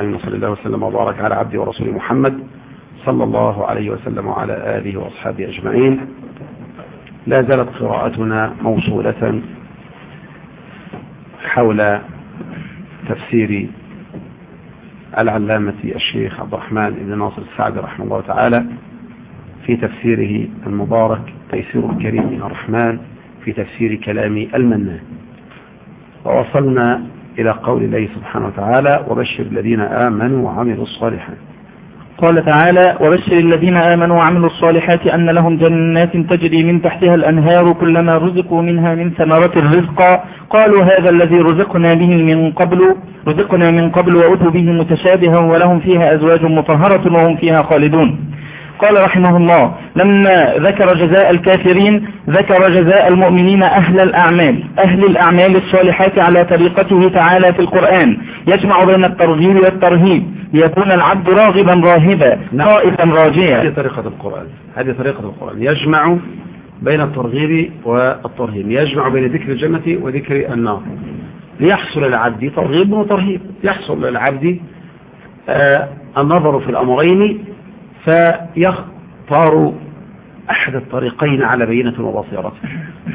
أن صلى الله وسلم وبارك على عبده ورسوله محمد صلى الله عليه وسلم وعلى آله وأصحابه أجمعين. لا زالت قراءتنا موصولة حول تفسير العلامة الشيخ عبد الرحمن بن ناصر السعدي رحمه الله تعالى في تفسيره المبارك تيسير الكريم من الرحمن في تفسير كلام المنان. ووصلنا إلى قول الله سبحانه وتعالى وبشر الذين آمنوا وعملوا الصالحات. قال تعالى وبشر الذين آمنوا وعملوا الصالحات أن لهم جنات تجري من تحتها الأنهار كلما رزقوا منها من ثمرة الرزق. قالوا هذا الذي رزقنا به من قبل رزقنا من قبل وأتوا به متشابها ولهم فيها أزواج مطهرة وهم فيها خالدون. قال رحمه الله لما ذكر جزاء الكافرين ذكر جزاء المؤمنين أهل الأعمال أهل الأعمال الصالحات على طريقته تعالى في القرآن. يجمع بين الترغيب والترهيب. ليكون العبد راغبا راهبا خائفا راجيا. هذه طريقة القرآن. هذه طريقة القرآن. يجمع بين الترغيب والترهيب. يجمع بين ذكر الجنة وذكر النار. ليحصل العبد ترغيب وترهيب. يحصل للعبد آه النظر في الأمرين فيختار أحد الطريقين على بينة وبصيرة.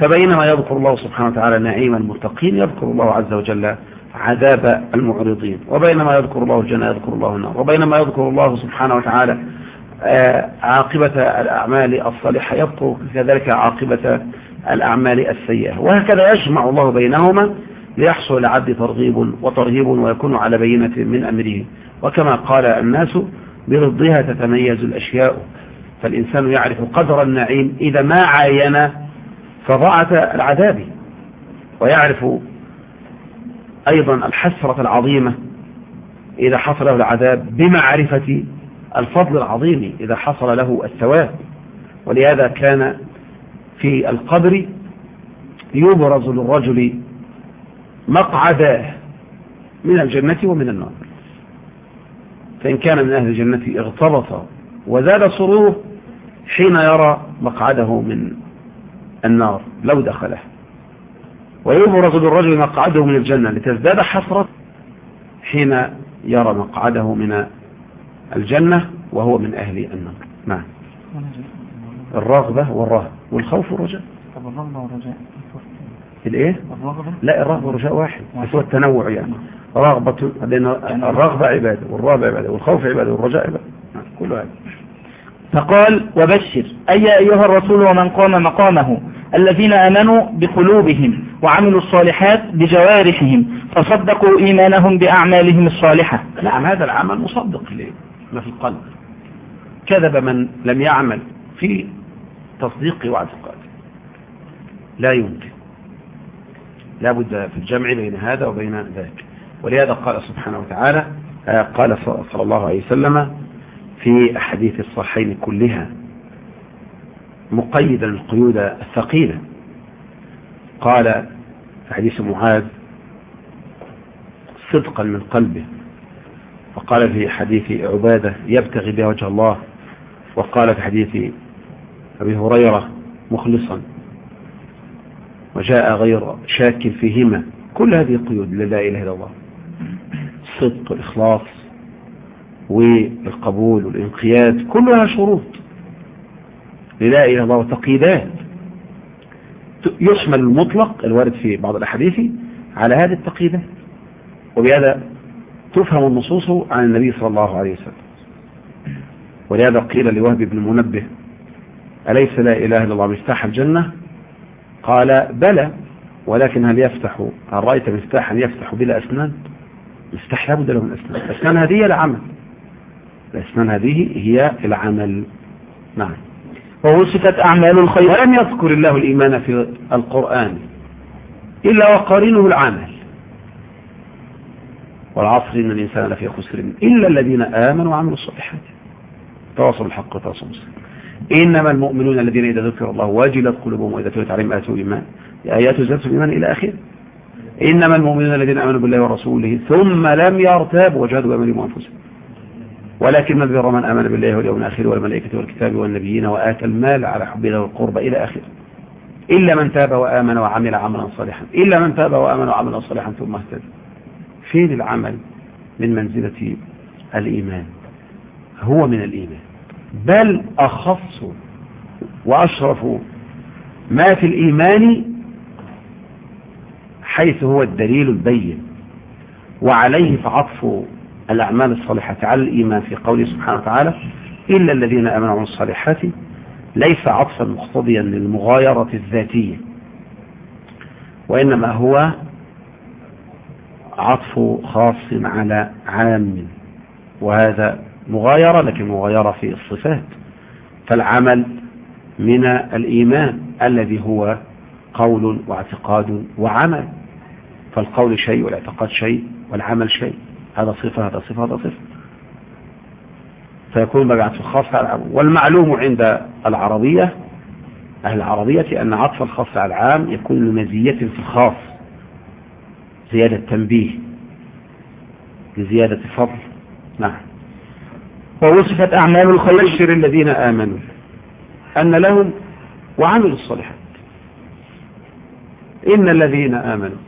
فبينما يذكر الله سبحانه وتعالى نعيم المتقين يذكر الله عز وجل عذاب المعرضين. وبينما يذكر الله الجنة يذكر الله النار. وبينما يذكر الله سبحانه وتعالى عاقبة الأعمال الصالحة يذكر كذلك عاقبة الأعمال السيئة. وهكذا يجمع الله بينهما ليحصل العبد ترغيب وترهيب ويكون على بينة من أمره. وكما قال الناس برضها تتميز الأشياء. فالإنسان يعرف قدر النعيم إذا ما عاين فضاعة العذاب. ويعرف أيضا الحسرة العظيمة إذا حصل له العذاب بمعرفة الفضل العظيم إذا حصل له الثواب. ولهذا كان في القبر يبرز للرجل مقعداه من الجنة ومن النار. فإن كان من أهل الجنة اغتبط وزاد سروره حين يرى مقعده من النار لو دخله. ويبرز للرجل مقعده من الجنة لتزداد حسرة حين يرى مقعده من الجنة وهو من أهل النار. نعم. الرغبة والرهب والخوف والرجاء. طب الرغبة والرجاء. الإيه؟ الرغبة. لا الرغبة والرجاء واحد. بس هو التنوع يعني. رغبة لأن الرغبة عبادة والرهبة عبادة والخوف عبادة والرجاء عبادة. كل هذا. فقال وبشر أي أيها الرسول ومن قام مقامه الذين آمنوا بقلوبهم وعملوا الصالحات بجوارحهم فصدقوا إيمانهم بأعمالهم الصالحة. نعم هذا العمل مصدق لما في القلب. كذب من لم يعمل في تصديق واعتقاد لا يمكن. لا بد في الجمع بين هذا وبين ذاك ولهذا قال سبحانه وتعالى قال صلى الله عليه وسلم في أحاديث الصحيحين كلها مقيدا القيود الثقيلة. قال في حديث معاذ صدقا من قلبه. وقال في حديث عبادة يبتغي بها وجه الله. وقال في حديث أبي هريرة مخلصا. وجاء غير شاك فيهما. كل هذه قيود لا إله إلا الله. الصدق والإخلاص والقبول والانقياد كلها شروط. للا إله الله وتقييدات يشمل المطلق الوارد في بعض الأحاديث على هذه التقييدات. وبهذا تفهم النصوص عن النبي صلى الله عليه وسلم. ولهذا قيل لوهب بن منبه أليس لا إله إلا الله مفتاح الجنة؟ قال بلى ولكن هل يفتح هل رأيت مفتاحا يفتح بلا أسنان؟ مفتاح لابد له من أسنان الأسنان هذه هي العمل. الأسنان هذه هي العمل. نعم. ووصفت أعمال الخير. ولم يذكر الله الإيمان في القرآن إلا وقارنه العمل. والعصر إن الإنسان لفي خسر إلا الذين آمنوا وعملوا الصالحات. تواصل الحق وتواصل الصدق إنما المؤمنون الذين إذا ذكر الله واجلت قلوبهم وإذا تلت عليهم آتوا الإيمان. آيات زادت الإيمان إلى آخره. إنما المؤمنون الذين آمنوا بالله ورسوله ثم لم يرتابوا وجهدوا بأمرهم وأنفسهم. ولكن من بر من آمن بالله واليوم الآخر والملائكة والكتاب والنبيين وآتى المال على حب له القرب إلى آخره. إلا من تاب وآمن وعمل عملا صالحا. إلا من تاب وآمن وعمل صالحا ثم اهتدى. فين العمل من منزلة الإيمان. هو من الإيمان. بل أخص وأشرف ما في الإيمان حيث هو الدليل البين. وعليه فعطف الأعمال الصالحة على الإيمان في قوله سبحانه وتعالى إلا الذين أمنوا الصالحات ليس عطفا مقتضيا للمغايرة الذاتية وإنما هو عطف خاص على عام. وهذا مغايرة لكن مغايرة في الصفات. فالعمل من الإيمان الذي هو قول واعتقاد وعمل. فالقول شيء والاعتقاد شيء والعمل شيء. هذا صفة هذا صفة هذا صفة. فيكون مبعث الخاص على العام والمعلوم عند العربية أهل العربية أن عطف الخاص على العام يكون لمزية في الخاص. زيادة تنبيه. لزيادة فضل. نعم. ووصفت أعمال الخير. بشر الذين آمنوا. أن لهم وعملوا الصالحات. إن الذين آمنوا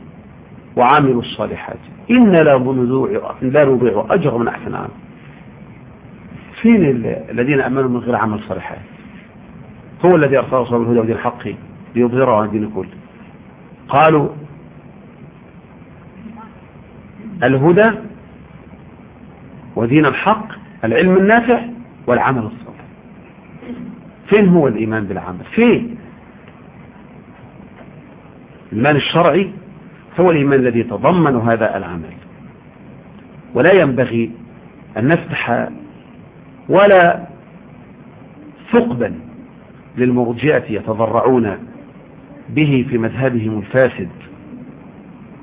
وعملوا الصالحات. إن لا لا نضيع أجر من أحسن عمل. فين الذين آمنوا من غير عمل صالحات؟ هو الذي أرسل صلى الهدى ودين الحق ليظهره عن الدين كله. قالوا الهدى ودين الحق العلم النافع والعمل الصالح. فين هو الإيمان بالعمل؟ فين؟ الإيمان الشرعي هو الإيمان الذي يتضمن هذا العمل. ولا ينبغي أن نفتح ولا ثقبا للمرجئة يتضرعون به في مذهبهم الفاسد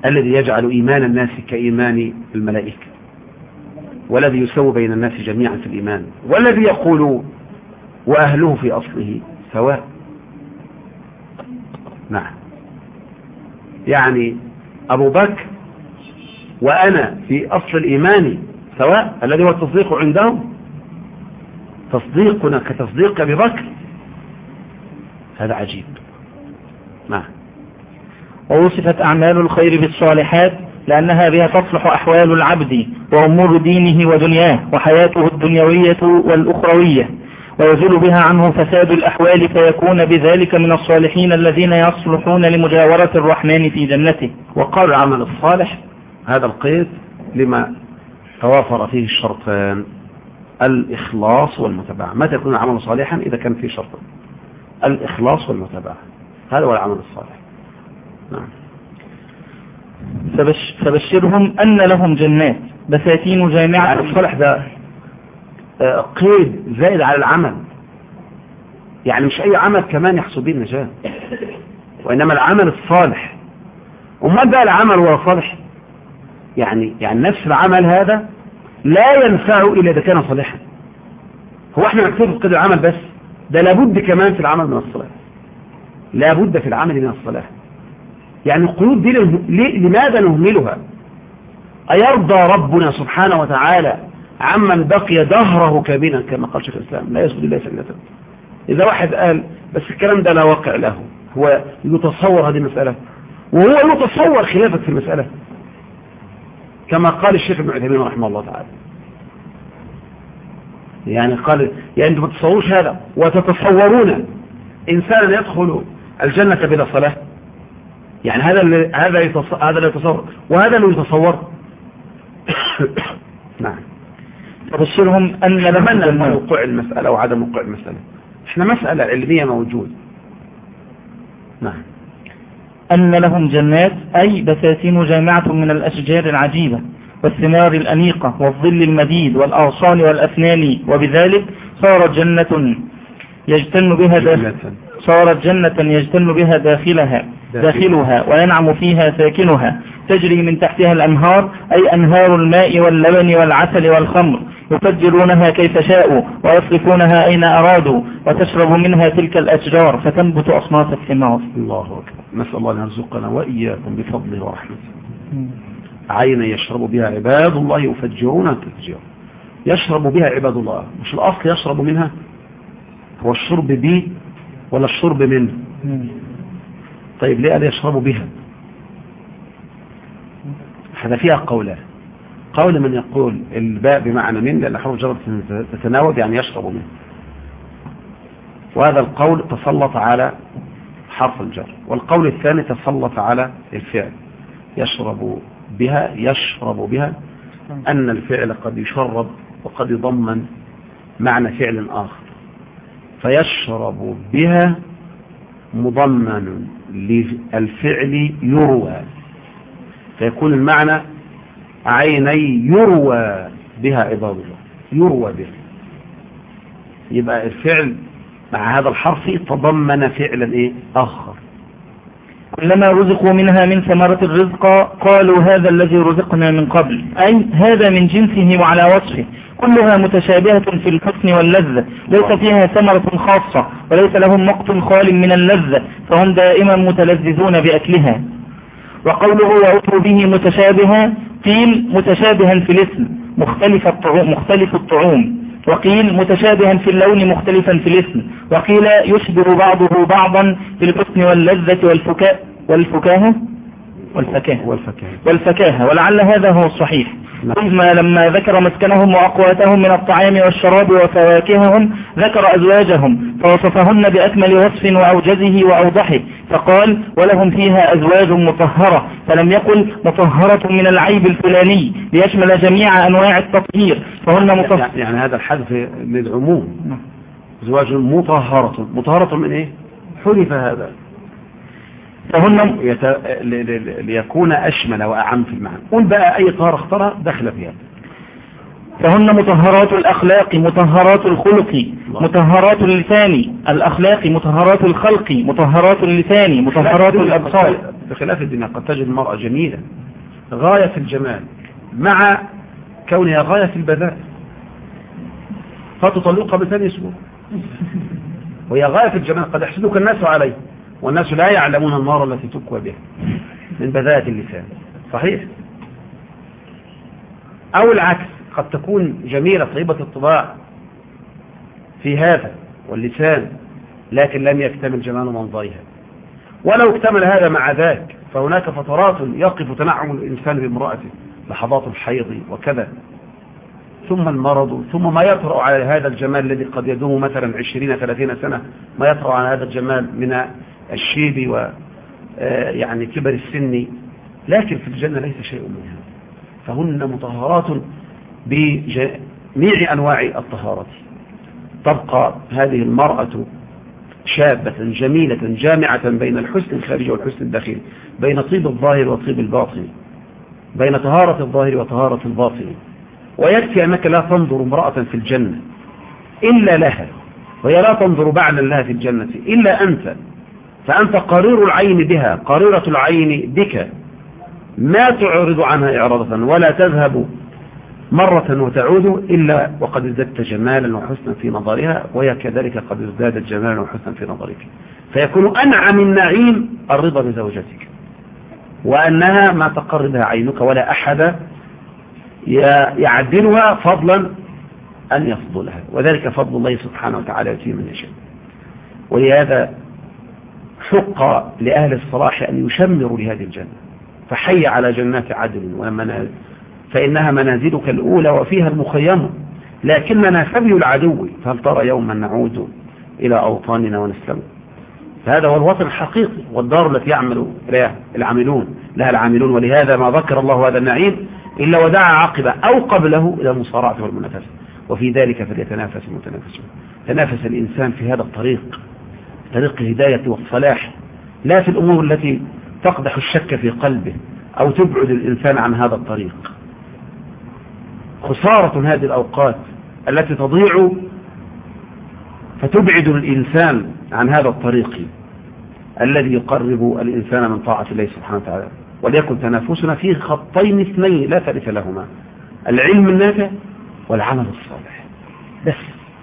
الذي يجعل إيمان الناس كإيمان الملائكة والذي يسوي بين الناس جميعا في الإيمان والذي يقول وأهله في أصله سواء. نعم. يعني أبو بكر وأنا في أصل الإيمان سواء الذي هو التصديق عندهم تصديقنا كتصديق أبي بكر هذا عجيب. نعم. ووصفت أعمال الخير بالصالحات لأنها بها تصلح أحوال العبد وأمور دينه ودنياه وحياته الدنيوية والأخروية. ويزول بها عنه فساد الأحوال فيكون بذلك من الصالحين الذين يصلحون لمجاورة الرحمن في جنته. وقال العمل الصالح هذا القيد لما توافر فيه الشرطان الإخلاص والمتابعة. متى يكون العمل صالحا؟ إذا كان فيه شرطان الإخلاص والمتابعة. هذا هو العمل الصالح. نعم. فبش فبشرهم أن لهم جنات. بساتين جامعة. يعني الصالح ده قيد زائد على العمل. يعني مش أي عمل كمان يحصل به النجاة. وإنما العمل الصالح. أمال بقى العمل هو صالح؟ يعني يعني نفس العمل هذا لا ينفع إلا إذا كان صالحا. هو إحنا نكتب قيد العمل بس ده لابد كمان في العمل من الصلاة. لابد في العمل من الصلاة. يعني القيود دي لماذا نهملها؟ أيرضى ربنا سبحانه وتعالى عمن بقي دهره كابنا كما قال شيخ الإسلام. لا يسجد الله سجدة. إذا واحد قال بس الكلام ده لا واقع له هو يتصور هذه المسألة وهو يتصور خلافك في المسألة. كما قال الشيخ ابن عثيمين رحمه الله تعالى. يعني قال يعني أنتم تتصوروش هذا وتتصورون إنسانا يدخل الجنة بلا صلاة. يعني هذا اللي هذا يتصور هذا اللي يتصور وهذا اللي يتصور. نعم. تبشرهم أن نتمنى وقوع المسألة وعدم وقوع المسألة. إحنا مسألة علمية موجود نعم. أن لهم جنات أي بساتين جامعة من الأشجار العجيبة والثمار الأنيقة والظل المديد والأغصان والأفنان. وبذلك صارت جنة يجتن بها داخل صارت جنة يجتن بها داخلها. داخلها وينعم فيها ساكنها تجري من تحتها الأنهار أي أنهار الماء واللبن والعسل والخمر. يفجرونها كيف شاءوا ويصرفونها أين أرادوا وتشرب منها تلك الأشجار فتنبت أصناف الثمار الله أكبر. نسأل الله أن يرزقنا وإياكم بفضله ورحمته عين يشرب بها عباد الله يفجرونها تفجيرا يشرب بها عباد الله. مش الأصل يشرب منها؟ هو الشرب بي ولا الشرب منه طيب ليه قال يشرب بها؟ هذا فيها قولان. قول من يقول الباء بمعنى من لأن حروف جر تتناوب يعني يشرب منه. وهذا القول تسلط على حرف الجر. والقول الثاني تسلط على الفعل. يشرب بها يشرب بها أن الفعل قد يشرب وقد يضمن معنى فعل آخر. فيشرب بها مضمن للفعل يروى. فيكون المعنى عيني يروى بها عباد الله. يروى بها. يبقى الفعل مع هذا الحرف تضمن فعلا إيه؟ آخر. كلما رزقوا منها من ثمرة الرزق قالوا هذا الذي رزقنا من قبل. أي هذا من جنسه وعلى وصفه. كلها متشابهة في الحسن واللذة. ليس فيها ثمرة خاصة وليس لهم مقت خال من اللذة فهم دائما متلذذون بأكلها. وقوله وأتوا به متشابها قيل متشابها في الاسم مختلف الطعوم, مختلف الطعوم. وقيل متشابها في اللون مختلفا في الاسم. وقيل يشبه بعضه بعضا في الحسن واللذة والفكاهة. والفكاهة, والفكاهة. ولعل هذا هو الصحيح. ثم لما ذكر مسكنهم وأقواتهم من الطعام والشراب وفواكههم ذكر أزواجهم فوصفهن بأكمل وصف وأوجزه وأوضحه فقال ولهم فيها أزواج مطهرة فلم يقل مطهرة من العيب الفلاني ليشمل جميع أنواع التطهير فهن مطهرة يعني, يعني هذا الحذف للعموم. نعم. أزواج مطهرة. مطهرة من إيه؟ حلف هذا. فهن يت... ليكون أشمل وأعم في المعنى. قل بقى أي طهارة اختارها دخل فيها. فهن مطهرات الأخلاق مطهرات الخلق مطهرات اللسان الأخلاق مطهرات الخلق مطهرات اللسان مطهرات الأبصار. بخلاف الدنيا قد تجد المرأة جميلة. غاية في الجمال مع كونها غاية في البذاء. فتطلقها بثاني أسبوع. وهي غاية في الجمال قد يحسدك الناس عليه والناس لا يعلمون النار التي تكوى بها من بذاءة اللسان. صحيح؟ أو العكس قد تكون جميلة طيبة الطباع في هذا واللسان لكن لم يكتمل جمال منظرها. ولو اكتمل هذا مع ذاك فهناك فترات يقف تنعم الإنسان بامرأته. لحظات الحيض وكذا. ثم المرض ثم ما يطرأ على هذا الجمال الذي قد يدوم مثلا عشرين ثلاثين سنة ما يطرأ على هذا الجمال من الشيب و آه، يعني كبر السن لكن في الجنة ليس شيء منها. فهن مطهرات بجميع أنواع الطهارة. تبقى هذه المرأة شابة جميلة جامعة بين الحسن الخارجي والحسن الداخلي بين طيب الظاهر وطيب الباطن بين طهارة الظاهر وطهارة الباطن. ويكفي أنك لا تنظر امرأة في الجنة إلا لها وهي لا تنظر بعدا لها في الجنة إلا أنت. فأنت قرير العين بها قريرة العين بك. ما تعرض عنها إعراضة ولا تذهب مرة وتعود إلا وقد ازددت جمالا وحسنا في نظرها وهي كذلك قد ازدادت جمالا وحسنا في نظرك. فيكون أنعم النعيم الرضا بزوجتك. وأنها ما تقر بها عينك ولا أحد يعدلها فضلا أن يفضلها. وذلك فضل الله سبحانه وتعالى يتيه من يشاء. ولهذا حق لأهل الصلاح أن يشمروا لهذه الجنة. فحي على جنات عدن ومنازل فإنها منازلك الأولى وفيها المخيم. لكننا سبي العدو. فهل ترى يوما نعود إلى أوطاننا ونسلم؟ فهذا هو الوطن الحقيقي والدار التي يعمل لها العاملون لها العاملون ولهذا ما ذكر الله هذا النعيم إلا ودعا عقبه أو قبله إلى المصارعة والمنافسة. وفي ذلك فليتنافس المتنافسون. تنافس الإنسان في هذا الطريق. طريق الهداية والصلاح لا في الأمور التي تقدح الشك في قلبه أو تبعد الإنسان عن هذا الطريق. خسارة هذه الأوقات التي تضيع فتبعد الإنسان عن هذا الطريق الذي يقرب الإنسان من طاعة الله سبحانه وتعالى. وليكن تنافسنا في خطين اثنين لا ثالث لهما العلم النافع والعمل الصالح. بس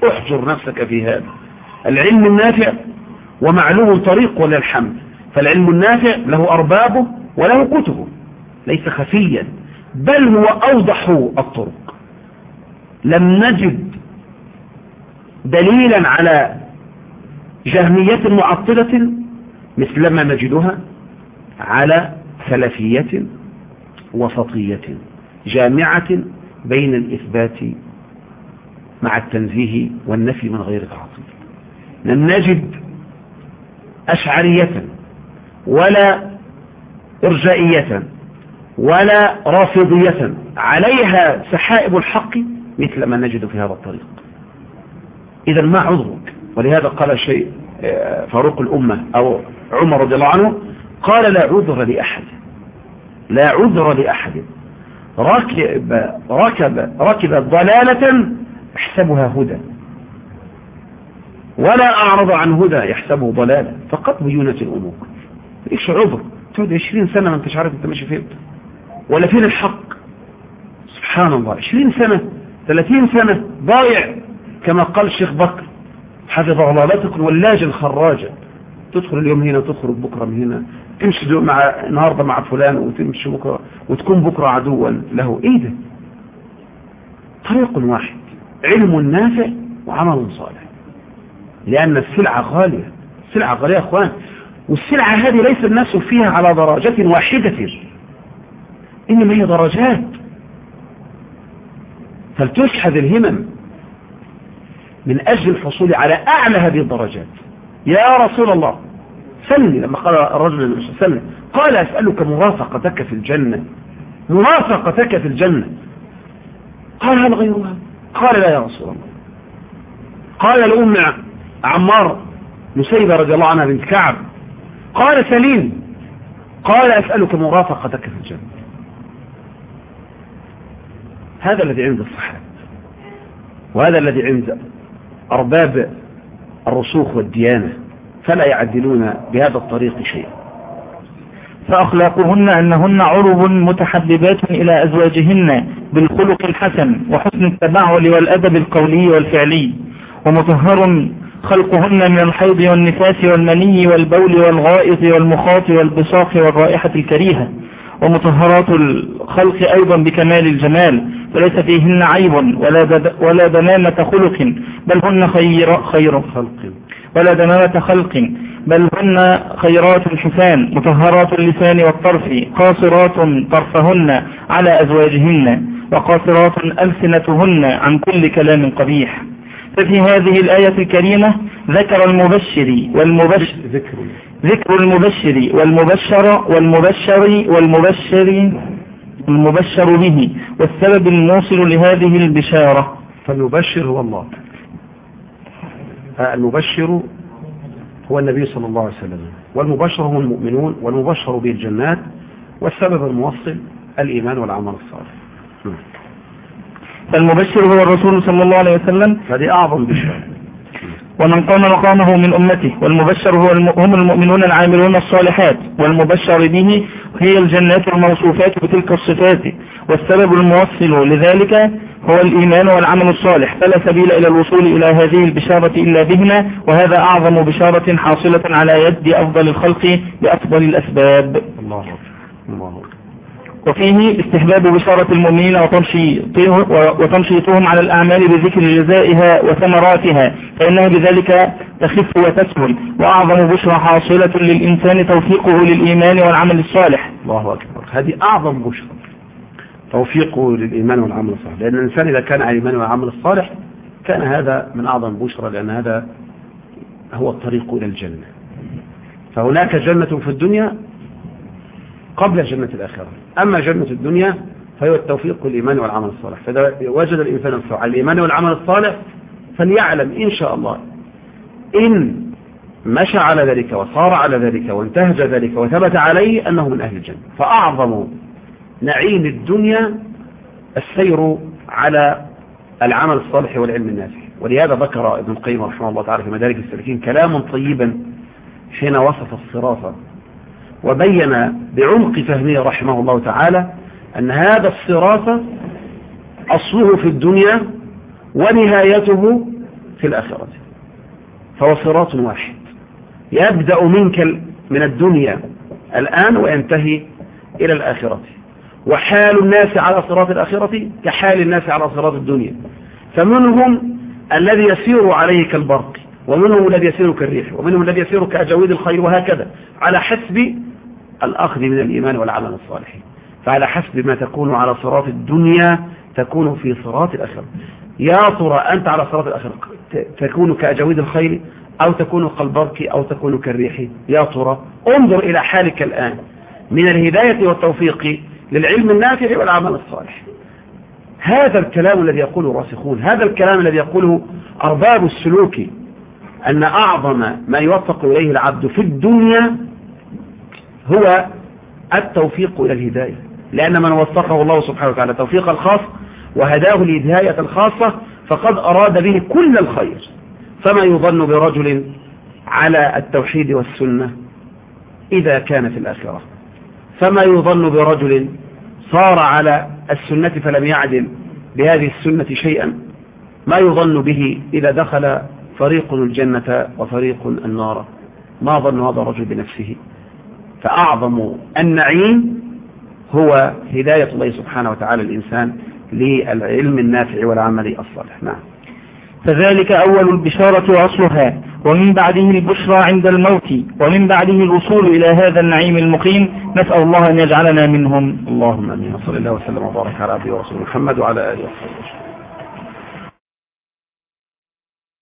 احجر نفسك في هذا. العلم النافع ومعلوم طريق وللحمد فالعلم النافع له أربابه وله كتبه ليس خفيا بل هو أوضح الطرق. لم نجد دليلا على جهمية معطلة مثلما نجدها على سلفية وسطية جامعة بين الإثبات مع التنزيه والنفي من غير تعطيل. لم نجد أشعرية ولا إرجائية ولا رافضية. عليها سحائب الحق مثل ما نجد في هذا الطريق. إذا ما عذرك؟ ولهذا قال شيء آه، فاروق الأمة أو عمر رضي الله عنه قال لا عذر لأحد. لا عذر لأحد. ركب ركب ركب ضلالة يحسبها هدى. ولا أعرض عن هدى يحسبه ضلالة فقط بيونة الأمور. إيش عذر؟ تقعد 20 سنة ما أنتش عارف أنت ماشي فين. ولا فين الحق؟ سبحان الله. 20 سنة 30 سنة ضايع. كما قال الشيخ بكر حفظه الله لا خراجا تدخل اليوم هنا وتخرج بكرة من هنا. تمشي مع النهاردة مع فلان وتمشي بكرة وتكون بكرة عدوا له. إيه ده؟ طريق واحد. علم نافع وعمل صالح. لأن السلعة غالية. السلعة غالية يا أخوان. والسلعة هذه ليس الناس فيها على درجة واحدة. إنما هي درجات. فلتشحذ الهمم من أجل الحصول على أعلى هذه الدرجات. يا رسول الله سلني. لما قال الرجل سلني قال أسألك مرافقتك في الجنة. مرافقتك في الجنة. قال هل غيرها؟ قال لا يا رسول الله. قال لأم عمار نسيبة رضي الله عنها بنت كعب. قال سليم قال أسألك مرافقتك في الجنة. هذا الذي عند الصحابة وهذا الذي عند أرباب الرسوخ والديانة فلا يعدلون بهذا الطريق شيئا. فأخلاقهن أنهن عرب متحببات إلى أزواجهن بالخلق الحسن وحسن التبعل والأدب القولي والفعلي ومطهر خلقهن من الحيض والنفاس والمني والبول والغائط والمخاط والبصاق والرائحة الكريهة. ومطهرات الخلق أيضا بكمال الجمال. فليس فيهن عيب ولا ولا دمامة خلق. بل هن خير خير خلق. ولا دمامة خلق. بل هن خيرات الحسان. مطهرات اللسان والطرف. قاصرات طرفهن على أزواجهن. وقاصرات ألسنتهن عن كل كلام قبيح. ففي هذه الآية الكريمة ذكر المبشر والمبشر ذكر. ذكر المبشر والمبشر والمبشر والمبشر المبشر به والسبب الموصل لهذه البشارة. فالمبشر هو الله. المبشر هو النبي صلى الله عليه وسلم. والمبشر هم المؤمنون والمبشر به الجنات والسبب الموصل الإيمان والعمل الصالح. فالمبشر هو الرسول صلى الله عليه وسلم. هذه أعظم بشارة ومن قام مقامه من أمته. والمبشر هو هم المؤمنون العاملون الصالحات. والمبشر به هي الجنات الموصوفات بتلك الصفات. والسبب الموصل لذلك هو الإيمان والعمل الصالح. فلا سبيل إلى الوصول إلى هذه البشارة إلا بهما. وهذا أعظم بشارة حاصلة على يد أفضل الخلق بأفضل الأسباب. الله الله وفيه استحباب بشارة المؤمنين وتنشيطهم على الأعمال بذكر جزائها وثمراتها فإنها بذلك تخف وتسهل وأعظم بشرى حاصلة للإنسان توفيقه للإيمان والعمل الصالح. الله أكبر. هذه أعظم بشرى توفيقه للإيمان والعمل الصالح. لأن الإنسان إذا كان على الإيمان والعمل الصالح كان هذا من أعظم بشرى لأن هذا هو الطريق إلى الجنة. فهناك جنة في الدنيا قبل جنة الآخرة. أما جنة الدنيا فهو التوفيق للإيمان والعمل الصالح. فإذا وجد الإنسان على الإيمان والعمل الصالح فليعلم إن شاء الله إن مشى على ذلك وصار على ذلك وانتهج ذلك وثبت عليه أنه من أهل الجنة. فأعظم نعيم الدنيا السير على العمل الصالح والعلم النافع. ولهذا ذكر ابن القيم رحمه الله تعالى في مدارك السالكين كلاما طيبا حين وصف الصراط وبين بعمق فهمه رحمه الله تعالى أن هذا الصراط أصله في الدنيا ونهايته في الآخرة. فهو صراط واحد. يبدأ منك من الدنيا الآن وينتهي إلى الآخرة. وحال الناس على صراط الآخرة كحال الناس على صراط الدنيا. فمنهم الذي يسير عليه كالبرق ومنهم الذي يسير كالريح ومنهم الذي يسير كأجاويد الخير وهكذا. على حسب الأخذ من الإيمان والعمل الصالح. فعلى حسب ما تكون على صراط الدنيا تكون في صراط الآخرة. يا ترى أنت على صراط الآخرة. تكون كأجاويد الخيل أو تكون كالبرك أو تكون كالريح. يا ترى انظر إلى حالك الآن. من الهداية والتوفيق للعلم النافع والعمل الصالح. هذا الكلام الذي يقوله الراسخون هذا الكلام الذي يقوله أرباب السلوك أن أعظم ما يوفق إليه العبد في الدنيا هو التوفيق إلى الهداية. لأن من وفقه الله سبحانه وتعالى توفيق الخاص وهداه الهداية الخاصة فقد أراد به كل الخير. فما يظن برجل على التوحيد والسنة إذا كان في الآخرة. فما يظن برجل صار على السنة فلم يعدل بهذه السنة شيئا ما يظن به إذا دخل فريق الجنة وفريق النار. ما ظن هذا الرجل بنفسه. فأعظم النعيم هو هداية الله سبحانه وتعالى الإنسان للعلم النافع والعمل الصالح. نعم. فذلك أول البشارة وأصلها ومن بعده البشرى عند الموت ومن بعده الوصول إلى هذا النعيم المقيم. نسأل الله أن يجعلنا منهم. اللهم أمين. صلى الله وسلم وبارك على عبده ورسوله محمد وعلى آله وصحبه.